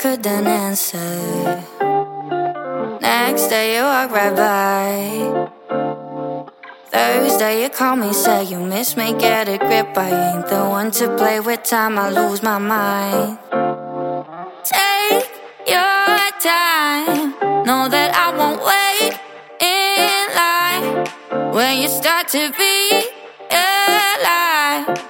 couldn't answer. Next day, you walk right by. Thursday, you call me, say you miss me, get a grip. I ain't the one to play with time, I lose my mind. Take your time, know that I won't wait in line. When you start to be alive,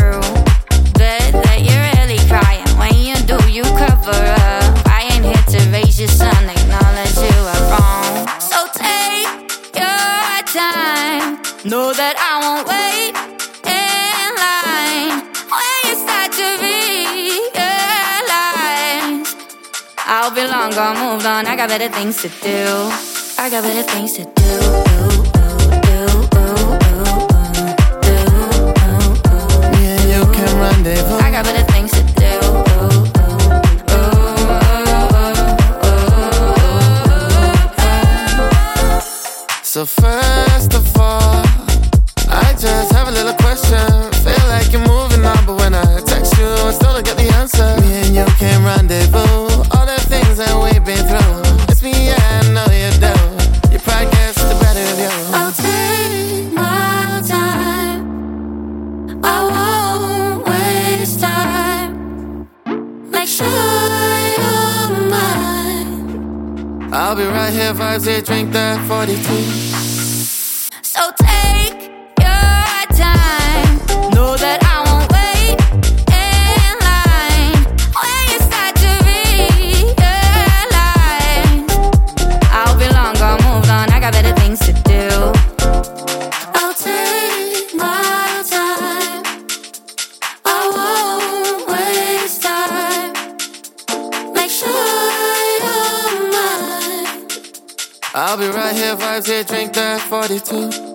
Know that I won't wait in line when you start to realize I'll be long gone, moved on. I got better things to do. I got better things to do. So first of all, I just have a little question. I'll be right here, vibes here, drink that 42. So take your time. I'll be right here, vibes here, drink that 42.